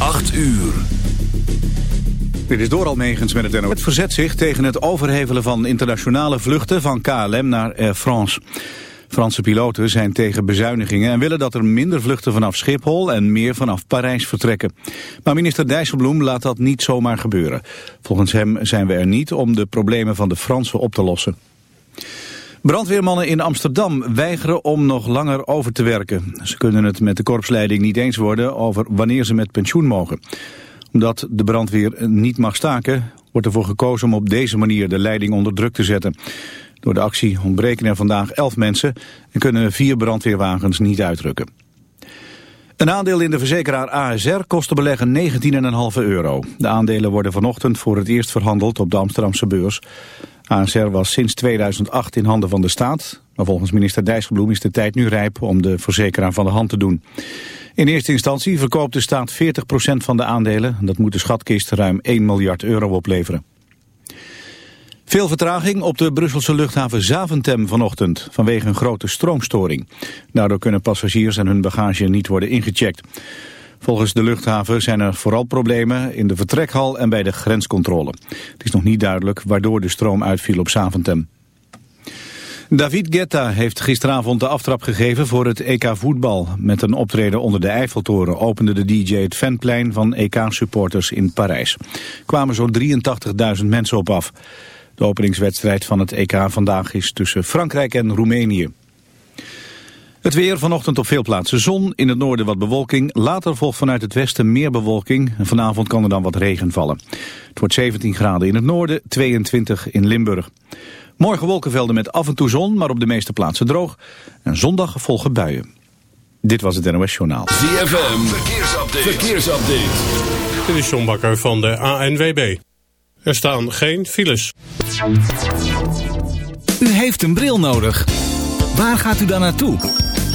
8 uur. Dit is door Almegens met het NOS. Het verzet zich tegen het overhevelen van internationale vluchten van KLM naar Air France. Franse piloten zijn tegen bezuinigingen en willen dat er minder vluchten vanaf Schiphol en meer vanaf Parijs vertrekken. Maar minister Dijsselbloem laat dat niet zomaar gebeuren. Volgens hem zijn we er niet om de problemen van de Fransen op te lossen. Brandweermannen in Amsterdam weigeren om nog langer over te werken. Ze kunnen het met de korpsleiding niet eens worden over wanneer ze met pensioen mogen. Omdat de brandweer niet mag staken, wordt ervoor gekozen om op deze manier de leiding onder druk te zetten. Door de actie ontbreken er vandaag elf mensen en kunnen vier brandweerwagens niet uitrukken. Een aandeel in de verzekeraar ASR kost de belegger 19,5 euro. De aandelen worden vanochtend voor het eerst verhandeld op de Amsterdamse beurs. ASR was sinds 2008 in handen van de staat. Maar volgens minister Dijsselbloem is de tijd nu rijp om de verzekeraar van de hand te doen. In eerste instantie verkoopt de staat 40% van de aandelen. Dat moet de schatkist ruim 1 miljard euro opleveren. Veel vertraging op de Brusselse luchthaven Zaventem vanochtend vanwege een grote stroomstoring. Daardoor kunnen passagiers en hun bagage niet worden ingecheckt. Volgens de luchthaven zijn er vooral problemen in de vertrekhal en bij de grenscontrole. Het is nog niet duidelijk waardoor de stroom uitviel op Zaventem. David Guetta heeft gisteravond de aftrap gegeven voor het EK voetbal. Met een optreden onder de Eiffeltoren opende de DJ het fanplein van EK-supporters in Parijs. kwamen zo'n 83.000 mensen op af. De openingswedstrijd van het EK vandaag is tussen Frankrijk en Roemenië. Het weer vanochtend op veel plaatsen zon, in het noorden wat bewolking. Later volgt vanuit het westen meer bewolking en vanavond kan er dan wat regen vallen. Het wordt 17 graden in het noorden, 22 in Limburg. Morgen wolkenvelden met af en toe zon, maar op de meeste plaatsen droog. En zondag volgen buien. Dit was het NOS Journaal. ZFM, verkeersupdate. verkeersupdate. Dit is John Bakker van de ANWB. Er staan geen files. U heeft een bril nodig. Waar gaat u dan naartoe?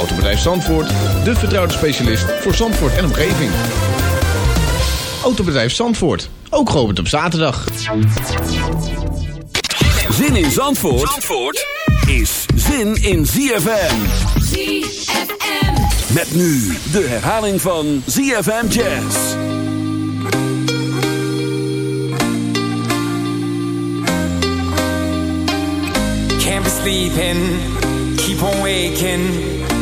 Autobedrijf Zandvoort, de vertrouwde specialist voor Zandvoort en omgeving. Autobedrijf Zandvoort, ook geopend op zaterdag. Zin in Zandvoort, Zandvoort is zin in ZFM. ZFM. Met nu de herhaling van ZFM Jazz. Can't be sleeping, keep on waking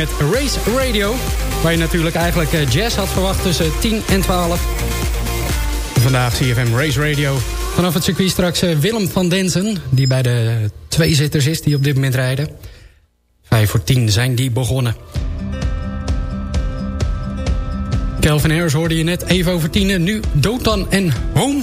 Met Race Radio. Waar je natuurlijk eigenlijk eh, jazz had verwacht tussen 10 en 12. Vandaag CFM Race Radio. Vanaf het circuit straks eh, Willem van Densen. Die bij de twee zitters is die op dit moment rijden. Vijf voor 10 zijn die begonnen. Kelvin Harris hoorde je net even over tienen. Nu Dotan en Home.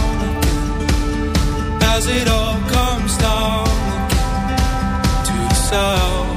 as it all comes down to the sound.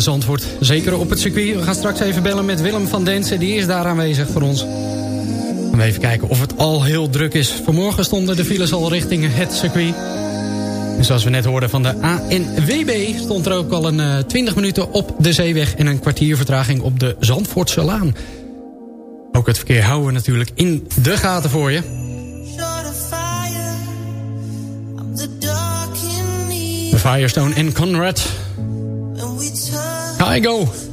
Zandvoort. Zeker op het circuit. We gaan straks even bellen met Willem van Densen. Die is daar aanwezig voor ons. we even kijken of het al heel druk is. Vanmorgen stonden de files al richting het circuit. Zoals we net hoorden van de ANWB... stond er ook al een uh, 20 minuten op de zeeweg... en een kwartier vertraging op de Zandvoortse Laan. Ook het verkeer houden we natuurlijk in de gaten voor je. Firestone en Conrad. I go.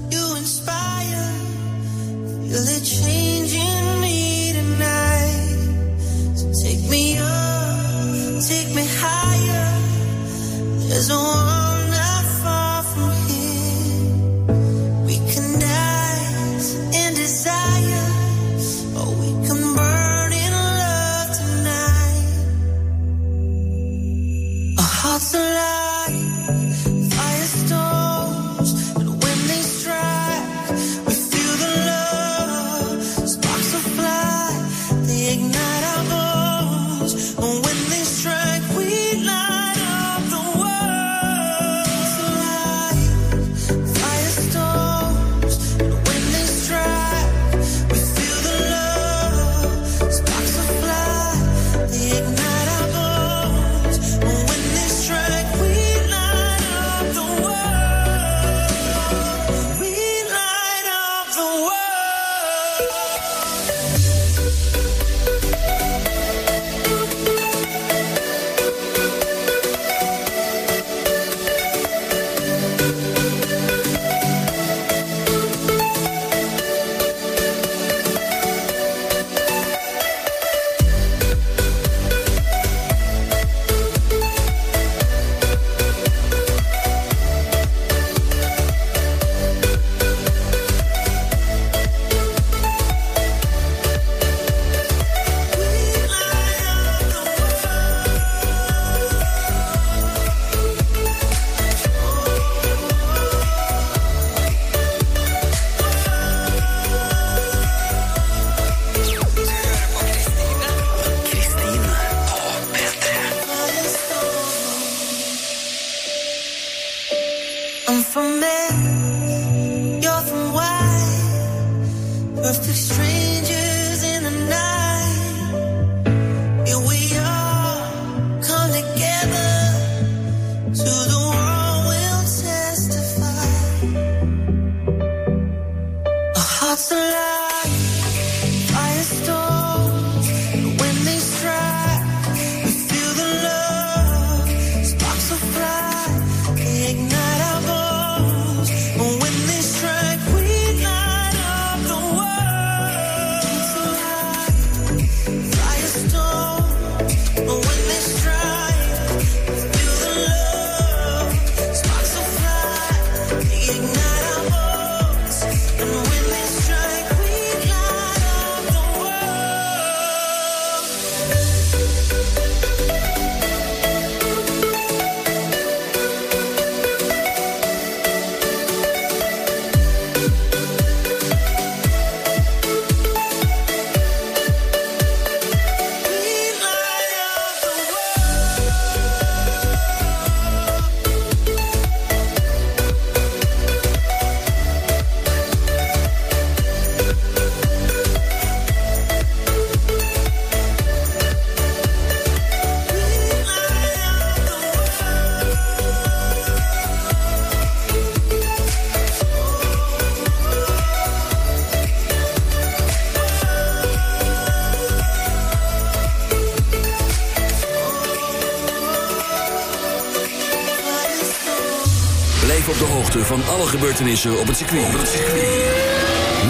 Gebeurtenissen op het circuit.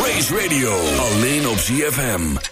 Race Radio, alleen op ZFM.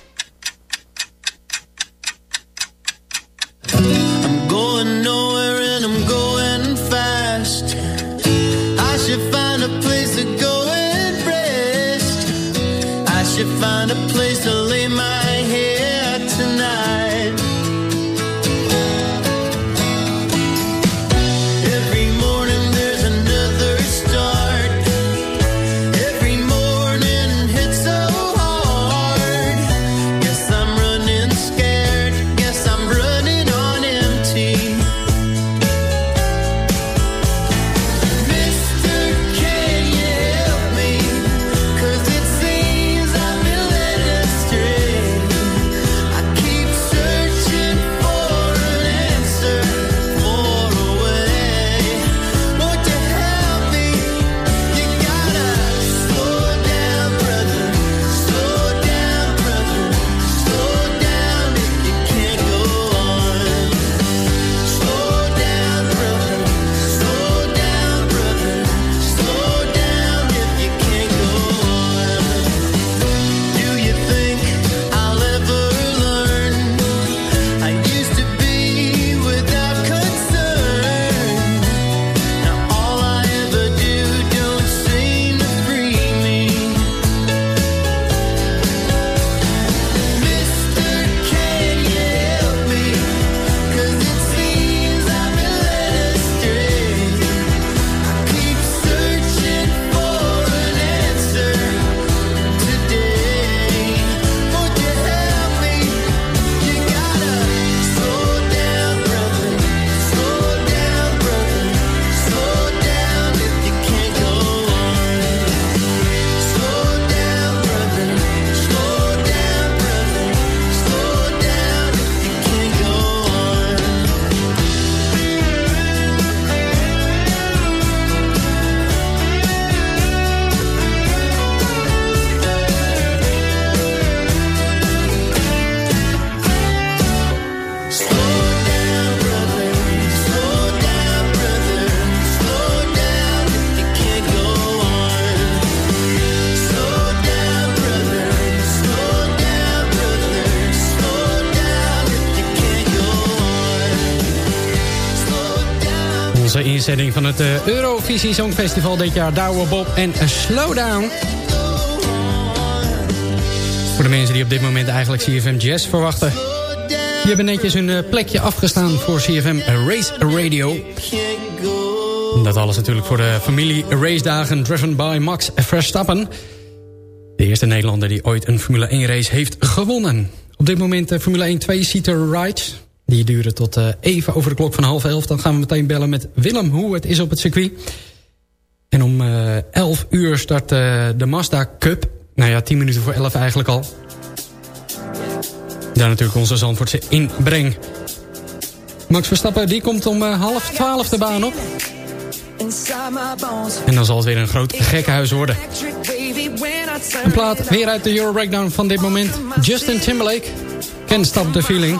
Setting van het eh, Eurovisie Songfestival dit jaar. Douwe Bob en Slowdown. Voor de mensen die op dit moment eigenlijk CFM Jazz verwachten. Die hebben netjes hun eh, plekje afgestaan voor CFM Race Radio. Dat alles natuurlijk voor de familie race dagen driven by Max Verstappen. De eerste Nederlander die ooit een Formule 1 race heeft gewonnen. Op dit moment eh, Formule 1 2-seater rides die duren tot eh, even over de klok van half elf. Dan gaan we meteen bellen met Willem hoe het is op het circuit. En om eh, 11 uur start eh, de Mazda Cup. Nou ja, 10 minuten voor 11 eigenlijk al. Daar natuurlijk onze Zandvoortse inbreng. Max Verstappen die komt om half 12 de baan op. En dan zal het weer een groot gekkenhuis worden. Een plaat weer uit de Euro Breakdown van dit moment. Justin Timberlake. Can't Stop the Feeling.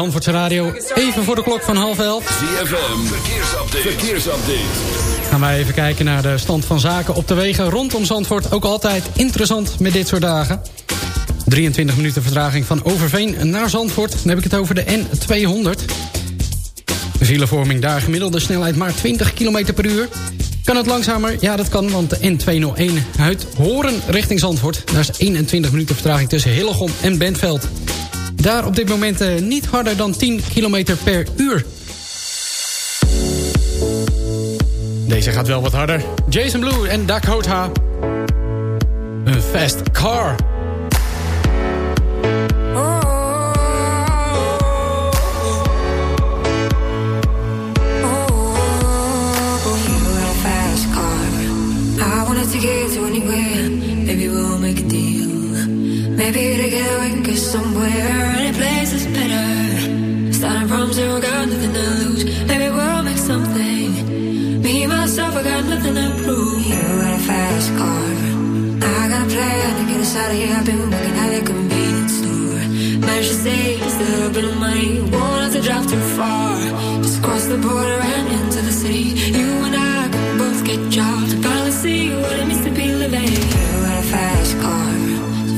Zandvoortse Radio. Even voor de klok van half elf. ZFM, verkeersupdate. verkeersupdate. Gaan wij even kijken naar de stand van zaken op de wegen rondom Zandvoort. Ook altijd interessant met dit soort dagen. 23 minuten vertraging van Overveen naar Zandvoort. Dan heb ik het over de N200. De filevorming daar gemiddelde snelheid maar 20 km per uur. Kan het langzamer? Ja, dat kan, want de N201 uit Horen richting Zandvoort. Daar is 21 minuten vertraging tussen Hillegom en Bentveld. Daar op dit moment uh, niet harder dan 10 km per uur. Deze gaat wel wat harder. Jason Blue en Dakota. Een fast car. get to anywhere. Maybe we'll make a deal. Maybe together we can get somewhere. Us out of here. I've been working at a convenience store. Managed to save a little bit of money. Won't have to drive too far. Just cross the border and into the city. You and I can both get jobs. Finally see what it means to be living. You got a fast car.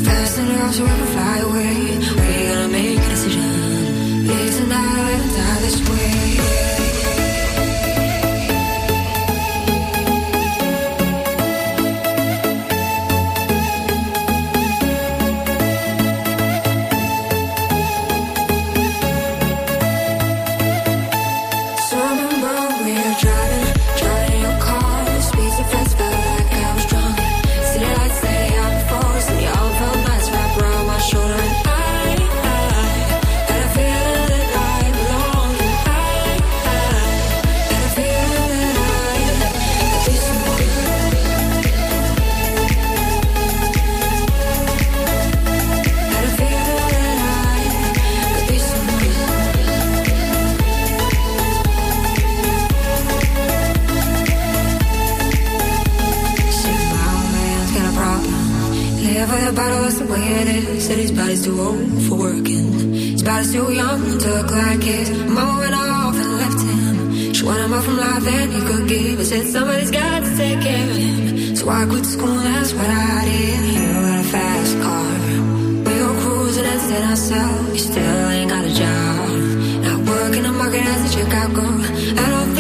Fast enough so we can fly away. We gotta make a decision. Live tonight let die this way. A bottle, that's the way it is. Said his body's too old for working. His body's too young to look like his. Mama went off and left him. She wanted more from life than he could give. I said somebody's got to take care of him. So I quit school, and that's what I did. You got a fast car. We go cruising and set ourselves. You still ain't got a job. Not working the market as a Chicago. I don't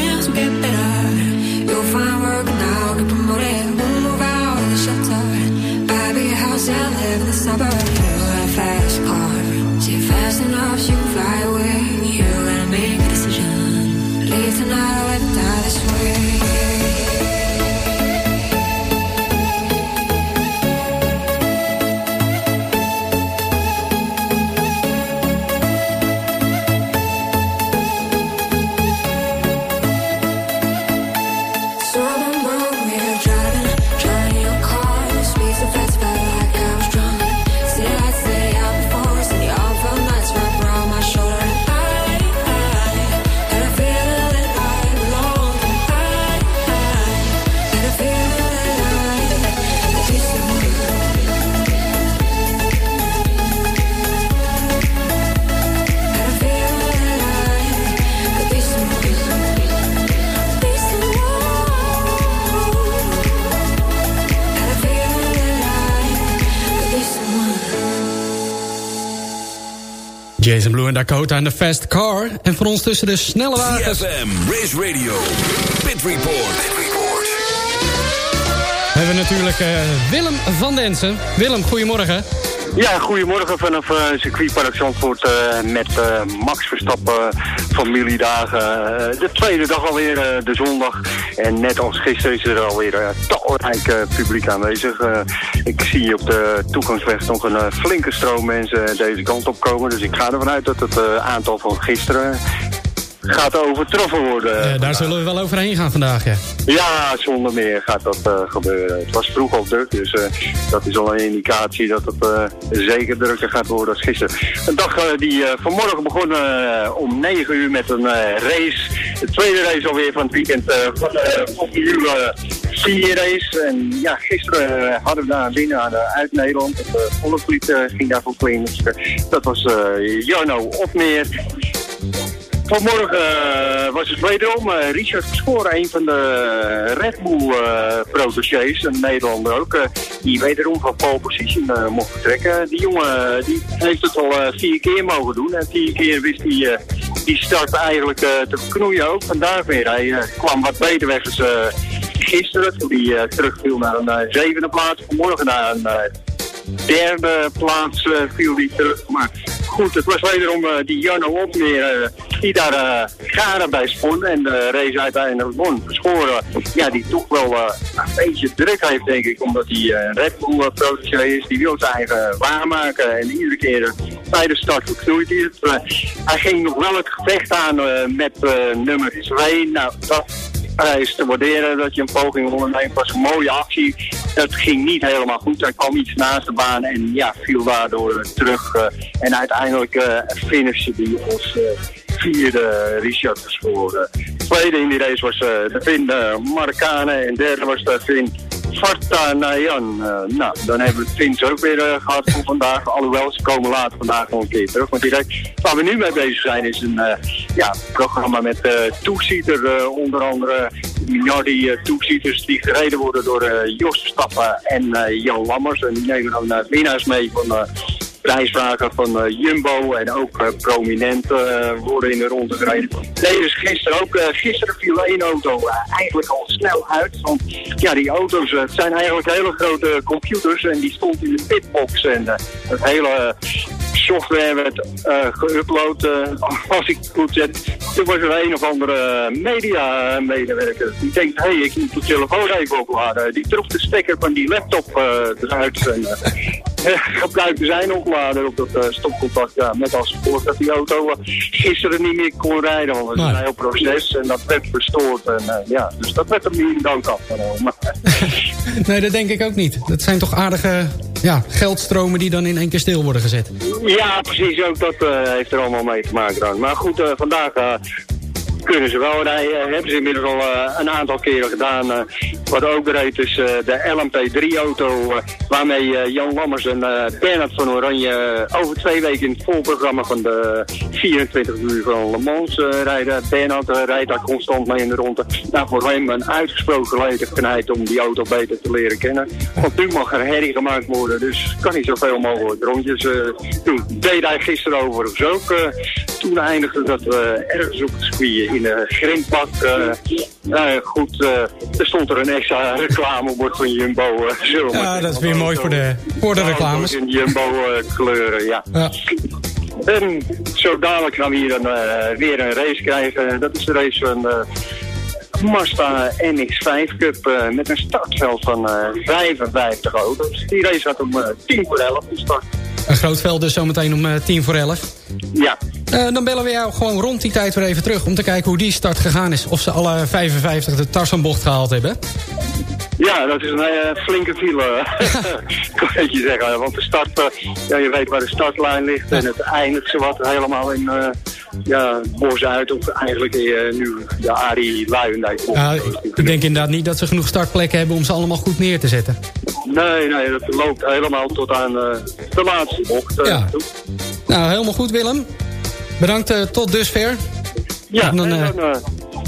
En Dakota en de Fast Car. En voor ons tussen de snelle wagens... CFM, Race Radio, Pit Report. hebben we natuurlijk eh, Willem van Densen. Willem, goedemorgen. Ja, goedemorgen vanaf uh, circuitpark Zandvoort uh, met uh, Max Verstappen familiedagen. de tweede dag alweer, de zondag. En net als gisteren is er alweer talrijk publiek aanwezig. ik zie op de toegangsweg nog een flinke stroom mensen deze kant op komen. Dus ik ga ervan uit dat het aantal van gisteren gaat overtroffen worden. Eh, daar zullen we wel overheen gaan vandaag, ja. Ja, zonder meer gaat dat uh, gebeuren. Het was vroeg al druk, dus uh, dat is al een indicatie dat het uh, zeker drukker gaat worden als gisteren. Een dag die vanmorgen begon om 9 uur met een race. De tweede race alweer van het weekend van de Formule 4 race. En ja, gisteren hadden we daar een winnaar uit Nederland. Het volkslied ging daarvoor clean. Dat was Jarno Opmeer. Vanmorgen uh, was het wederom uh, Richard Verschoren, een van de Red Bull protégés, een Nederlander ook, die wederom van pole position mocht vertrekken. Die jongen die heeft het al vier keer mogen doen en vier keer wist hij die start eigenlijk te verknoeien ook. Vandaar weer, hij kwam wat beter weg als gisteren, toen hij terugviel naar een zevende plaats. Vanmorgen naar een derde plaats viel hij terug, maar goed, het was wederom uh, die Janne Opmeer uh, die daar uh, garen bij spon en de race uiteindelijk won. Schoren, ja, die toch wel een beetje druk heeft, denk ik, omdat hij Red Bull is. Die wil zijn eigen waarmaken en iedere keer bij de start verknoeit hij het. hij ging nog wel het gevecht aan met nummer 2. Nou, dat is te waarderen dat je een poging onderneemt. was een mooie actie. Het ging niet helemaal goed. Hij kwam iets naast de baan en ja, viel daardoor terug. Uh, en uiteindelijk uh, finishte hij als uh, vierde Richard Verschoren. Tweede in die race was de Finn Marokkanen en derde was de Finn Varta Nayan. Uh, nou, dan hebben we het Fins ook weer uh, gehad voor vandaag. Alhoewel, ze komen later vandaag nog een keer terug. Want direct waar we nu mee bezig zijn is een uh, ja, programma met toezieter. onder andere die toezieters die gereden worden door Jos Stappen en Jan Lammers. En die nemen dan winnaars mee van prijsvragen van uh, Jumbo en ook uh, prominenten uh, worden in de ronde gereden. Nee, dus gisteren ook. gisteren viel één auto eigenlijk al snel uit. Want ja, die auto's, zijn eigenlijk hele grote computers en die stond in de pitbox. En het hele software werd geüpload, als ik het goed zet. Toen was er een of andere media-medewerker. Die denkt, hé, hey, ik moet de telefoon even opladen. Die trok de stekker van die laptop eruit. En, gebruikte zijn oplader op dat stopcontact. Ja, met als gevolg dat die auto gisteren niet meer kon rijden. Want het is een heel proces en dat werd verstoord. En, ja, dus dat werd hem niet in dank afgenomen. nee, dat denk ik ook niet. Dat zijn toch aardige ja, geldstromen die dan in één keer stil worden gezet. Ja, precies. Ook dat uh, heeft er allemaal mee te maken dan. Maar goed, uh, vandaag uh, kunnen ze wel rijden. Hebben ze inmiddels al uh, een aantal keren gedaan. Uh, wat ook reed is uh, de LMP3-auto. waarmee Jan Lammers en Bernard van Oranje over twee weken in het volprogramma van de 24 uur van Le Mans rijden. Bernard rijdt daar constant mee in de ronde. Nou, voor hem een uitgesproken gelegenheid om die auto beter te leren kennen. Want nu mag er herrie gemaakt worden. Dus kan niet zoveel mogelijk rondjes doen. Deed hij gisteren overigens ook. toen eindigde dat we ergens op het in de grindbak. nou goed, uh, er stond er een extra reclamebord van Jumbo. Uh, ja, dat is weer mooi voor de, voor de reclames. In Jumbo kleuren, ja. ja. En zo dadelijk gaan we hier dan weer een race krijgen. Dat is de race van Mazda NX5 Cup met een startveld van 55 auto's. Die race gaat om 10 voor 11 start. Een groot veld dus zometeen om 10 voor 11. Ja. Uh, dan bellen we jou gewoon rond die tijd weer even terug... om te kijken hoe die start gegaan is. Of ze alle 55 de Tarzanbocht gehaald hebben. Ja, dat is een uh, flinke file, kan je zeggen. Want de start, uh, ja, je weet waar de startlijn ligt... Ja. en het eindigt ze wat helemaal in ja, Bos uit... of eigenlijk nu de Arie Luijendijk. Ja, ik denk inderdaad niet dat ze genoeg startplekken hebben... om ze allemaal goed neer te zetten. Nee, nee, dat loopt helemaal tot aan de laatste bocht. ja. Nou, helemaal goed Willem. Bedankt tot dusver. Ja, en dan, en dan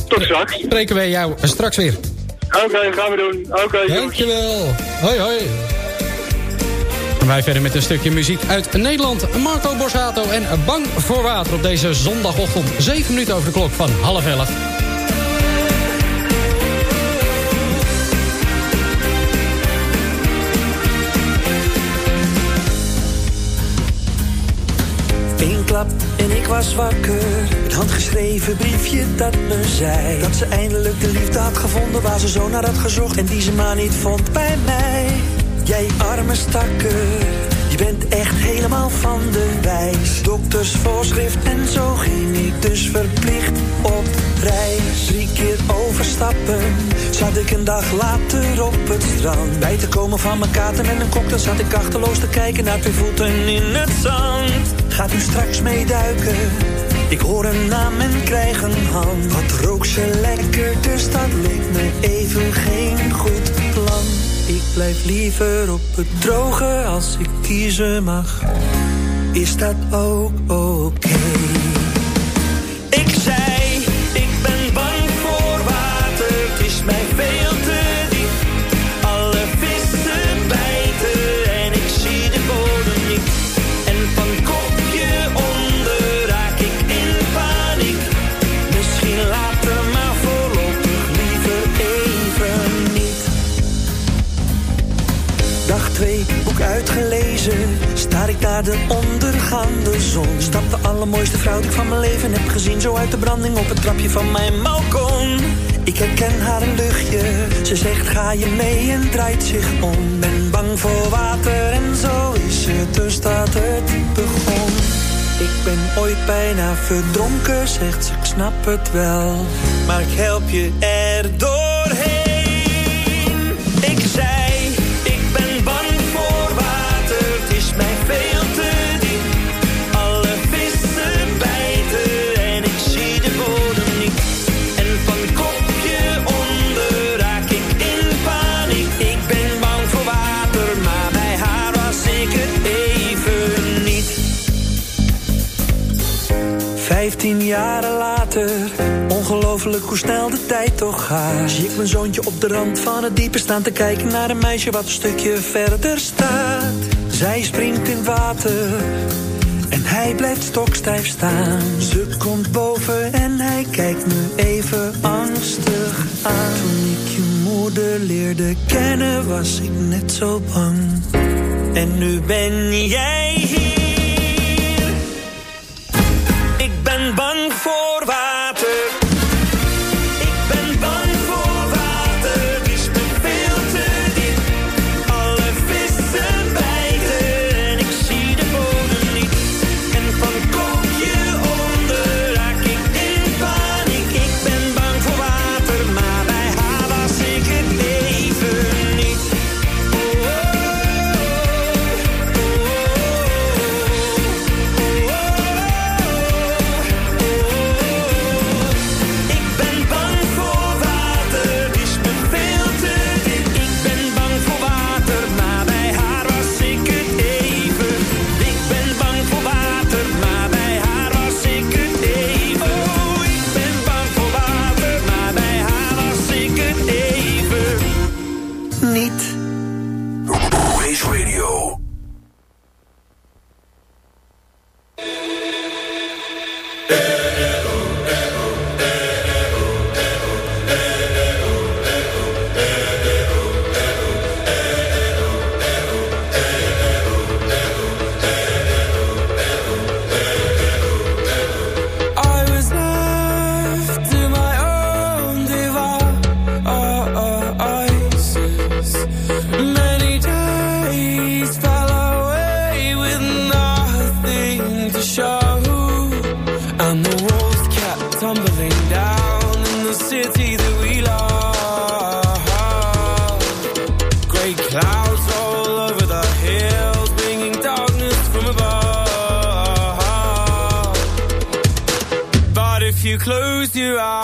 tot straks. Spreken wij jou straks weer. Oké, okay, gaan we doen. Oké, okay, Dankjewel. Hoi, hoi. En wij verder met een stukje muziek uit Nederland. Marco Borsato en Bang voor Water op deze zondagochtend. 7 minuten over de klok van half elf. klap en ik was wakker. Het handgeschreven briefje dat me zei dat ze eindelijk de liefde had gevonden waar ze zo naar had gezocht en die ze maar niet vond bij mij. Jij arme stakker, je bent echt helemaal van de wijs. Doktersvoorschrift en zo ging ik dus verplicht op reis. Drie keer overstappen, zat ik een dag later op het strand. Bij te komen van mijn kaarten en een cocktail zat ik achterloos te kijken naar twee voeten in het zand. Gaat u straks meeduiken? Ik hoor een naam en krijg een hand. Wat rook ze lekker, dus dat leek me even blijf liever op het droge als ik kiezen mag. Is dat ook oké? Okay? de ondergaande zon. Stap de allermooiste vrouw die ik van mijn leven heb gezien. Zo uit de branding op het trapje van mijn balkon. Ik herken haar een luchtje. Ze zegt ga je mee en draait zich om. Ben bang voor water en zo is het dus dat het begon. Ik ben ooit bijna verdronken, zegt ze, ik snap het wel. Maar ik help je erdoor. jaren later. Ongelooflijk hoe snel de tijd toch gaat. Zie ik mijn zoontje op de rand van het diepe staan te kijken Naar een meisje wat een stukje verder staat. Zij springt in water En hij blijft stokstijf staan. Ze komt boven en hij kijkt me even angstig aan. Toen ik je moeder leerde kennen was ik net zo bang. En nu ben jij hier. Do eyes uh,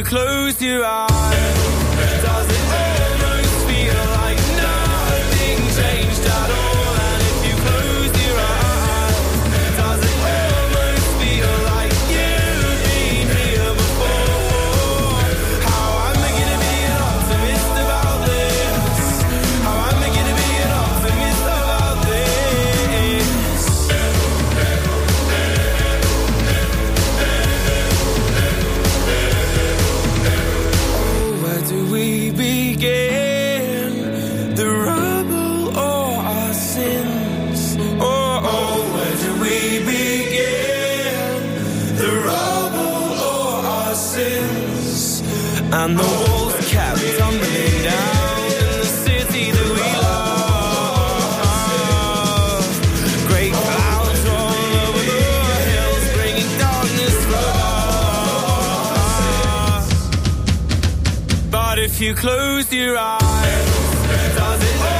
you close your eyes hard if you close your eyes. Does it hurt?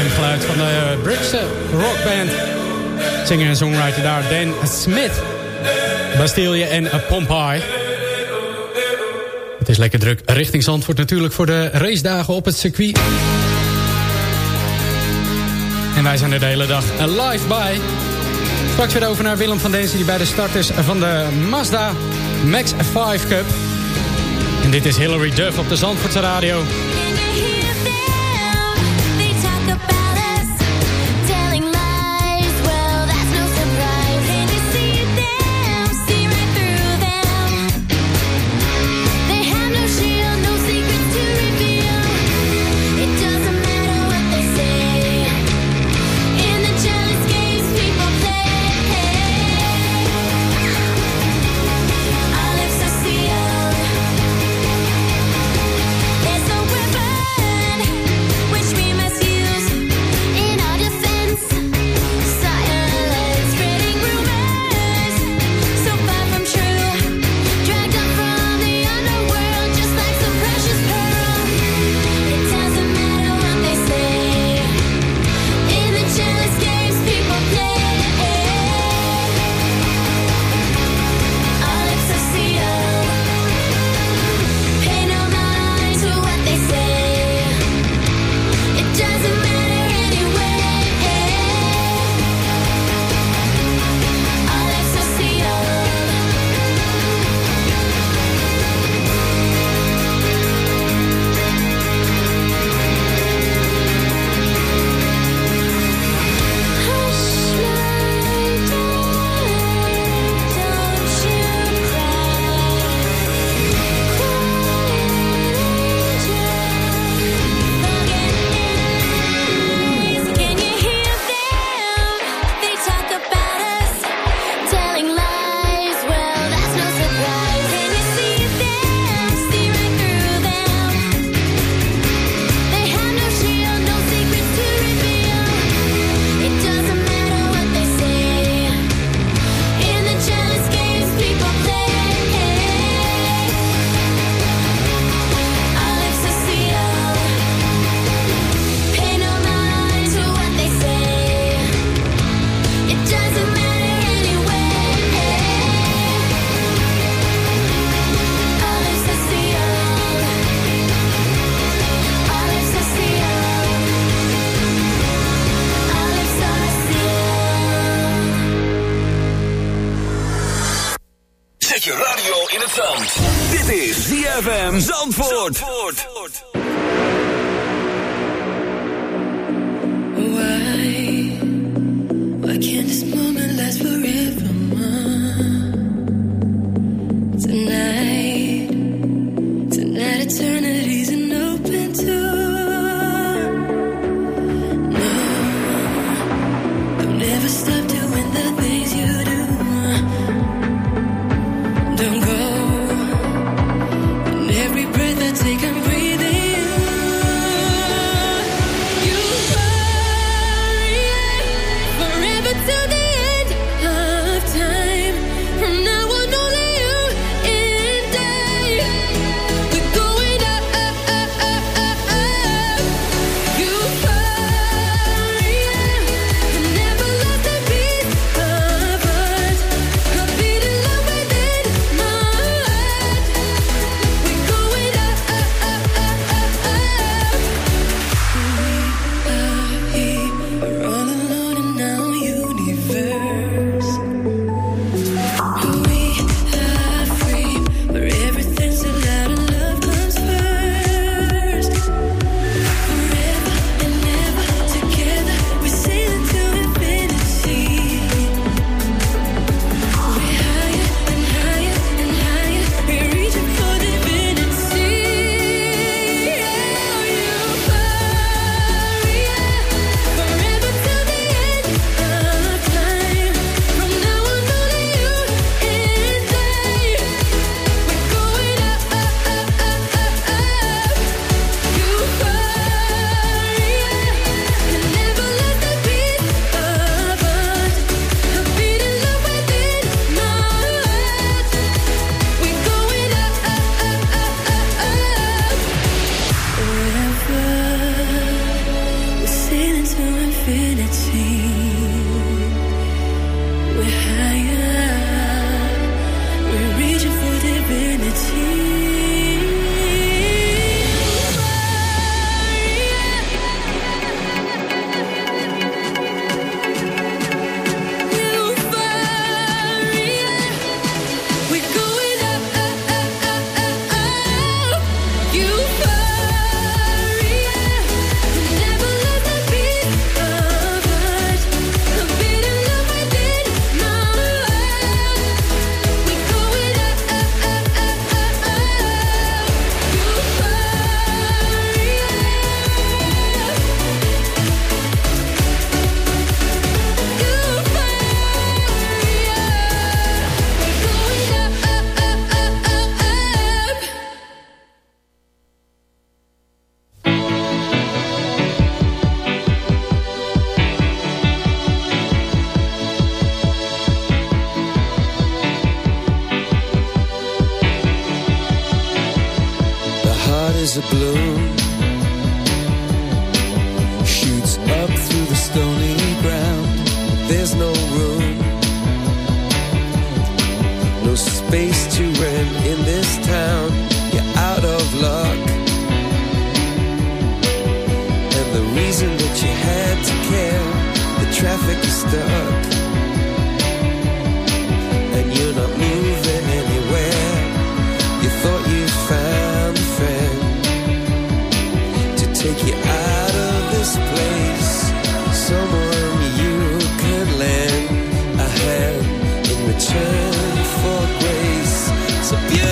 stemgeluid van de eh, Britse rockband. Zinger en songwriter daar, Dan Smith. Bastille en Pompeii. Het is lekker druk richting Zandvoort natuurlijk voor de racedagen op het circuit. En wij zijn er de hele dag live bij. Straks weer over naar Willem van Denzen die bij de start is van de Mazda Max 5 Cup. En dit is Hilary Duff op de Zandvoortse Radio. And. 情 grace. It's a beautiful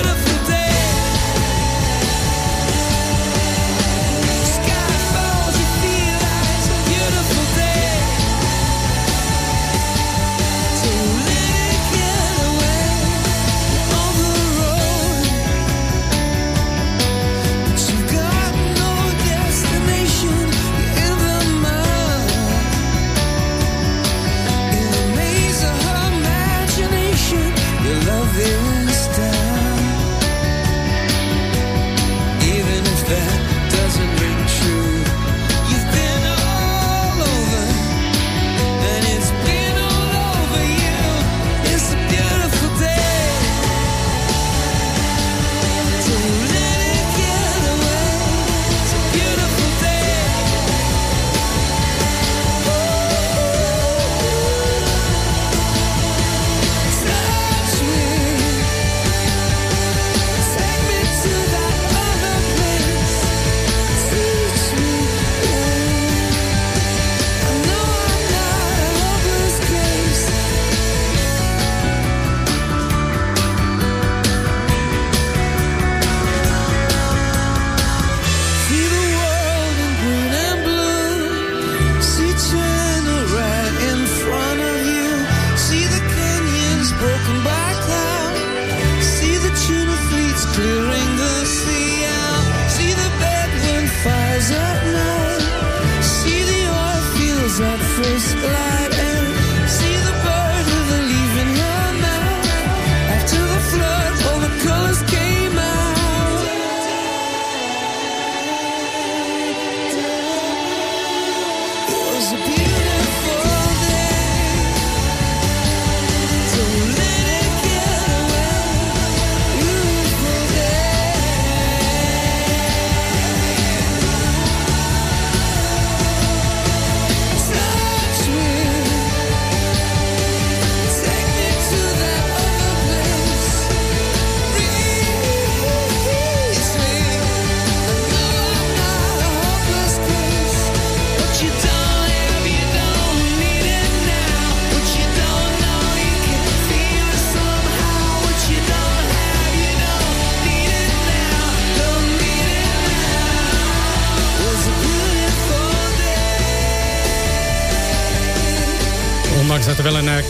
disappear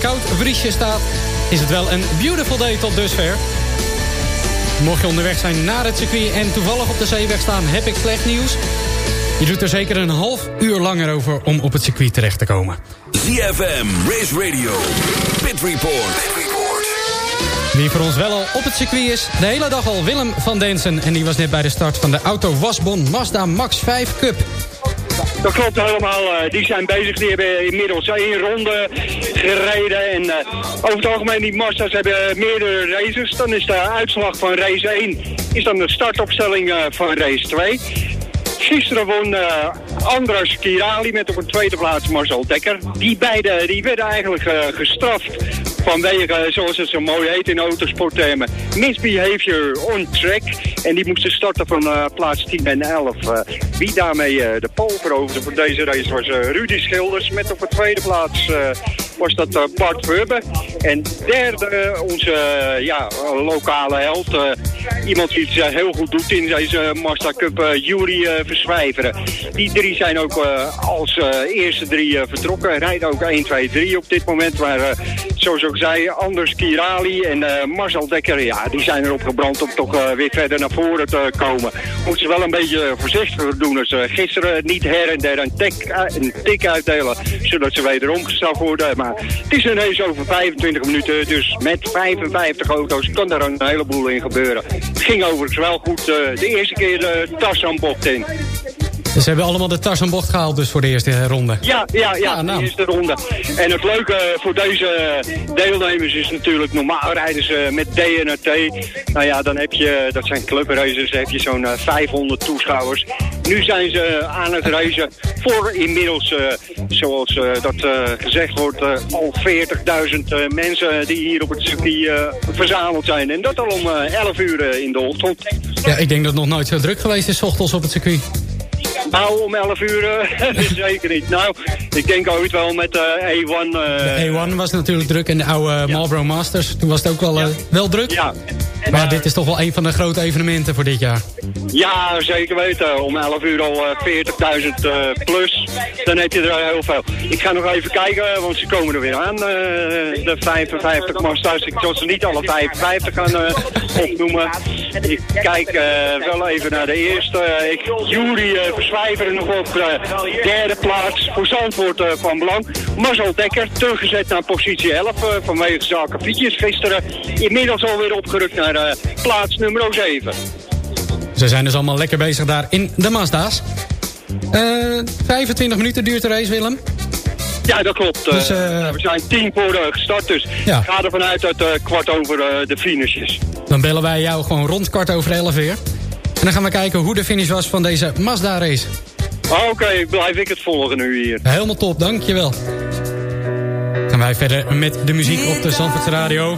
koud vriesje staat, is het wel een beautiful day tot dusver. Mocht je onderweg zijn naar het circuit en toevallig op de zeeweg staan, heb ik slecht nieuws. Je doet er zeker een half uur langer over om op het circuit terecht te komen. ZFM, Race Radio, Pit Report. Wie voor ons wel al op het circuit is, de hele dag al Willem van Densen. En die was net bij de start van de Auto Wasbon Mazda Max 5 Cup. Dat klopt helemaal. eh, die zijn bezig. Die hebben inmiddels één ronde gereden. En eh, over het algemeen, die Mazda's hebben meerdere races. Dan is de uitslag van race 1 is dan de startopstelling eh, van race 2. Gisteren won eh, Andras Kirali met op een tweede plaats Marcel Dekker. Die beide die werden eigenlijk gestraft vanwege, zoals het zo mooi heet in autosporttermen, misbehavior on track. En die moesten starten van plaats 10 en 11. Eh, wie daarmee de pole veroverde voor deze race was Rudy Schilders. Met op de tweede plaats was dat eh, Bart Verbe. En derde onze eh, ja, lokale held. eh, iemand die het heel goed doet in deze Mazda Cup, Jury Verswijveren. Die drie zijn ook als eerste drie vertrokken. Rijden ook 1, 2, 3 op dit moment. Maar zoals ik zei, Anders Kirali en Marcel Dekker, ja, die zijn erop gebrand om toch weer verder naar voren te komen. Moeten ze wel een beetje voorzichtiger doen. Dus, eh, gisteren niet her en der een, tik, een tik uitdelen, zodat ze wederom gestraft worden. Maar het is een race over 25 minuten, dus met 55 auto's kan er een heleboel in gebeuren. ging overigens wel goed. eh, de eerste keer de Tarzanbocht in. Ze hebben allemaal de Tarzanbocht gehaald dus voor de eerste ronde. Ja, ja, ja, nou. de eerste ronde. En het leuke voor deze deelnemers is natuurlijk, normaal rijden ze met DNRT. Nou ja, dan heb je, dat zijn clubraces, heb je zo'n eh, 500 toeschouwers. Nu zijn ze aan het racen voor inmiddels, eh, zoals eh, dat eh, gezegd wordt, eh, al 40.000 eh, mensen die hier op het circuit eh, verzameld zijn. En dat al om eh, 11 uur eh, in de ochtend. Ja, ik denk dat het nog nooit zo druk geweest is, ochtends op het circuit. Nou, om 11 uur eh, zeker niet. Nou, ik denk ooit wel met eh A1... eh, De A1 was natuurlijk druk en de oude Marlboro Masters. Toen was het ook wel, wel druk. Ja. Maar dit is toch wel een van de grote evenementen voor dit jaar. Ja, zeker weten. Om 11 uur al eh, 40.000 eh, plus. Dan heb je er heel veel. Ik ga nog even kijken, want ze komen er weer aan. de 55 Masters. Ik zal ze niet alle 55 gaan opnoemen. Ik kijk wel even naar de eerste. Ik, Jury uh, Verzwijver nog op de derde plaats. Voor Zandvoort eh, van belang. Marcel Dekker teruggezet naar positie 11 eh, vanwege zaken fietsjes gisteren. Inmiddels alweer opgerukt naar eh, plaats nummer 7. Ze zijn dus allemaal lekker bezig daar in de Mazda's. Eh 25 minuten duurt de race, Willem. Ja, dat klopt. Dus, Eh, we zijn tien voor eh, gestart, dus Ja. ga ervan uit dat eh, kwart over eh, de finish is. Dan bellen wij jou gewoon rond kwart over 11 weer. En dan gaan we kijken hoe de finish was van deze Mazda race. Oké, blijf ik het volgen nu hier. Helemaal top, dankjewel. Gaan wij verder met de muziek op de Zandvoortse Radio.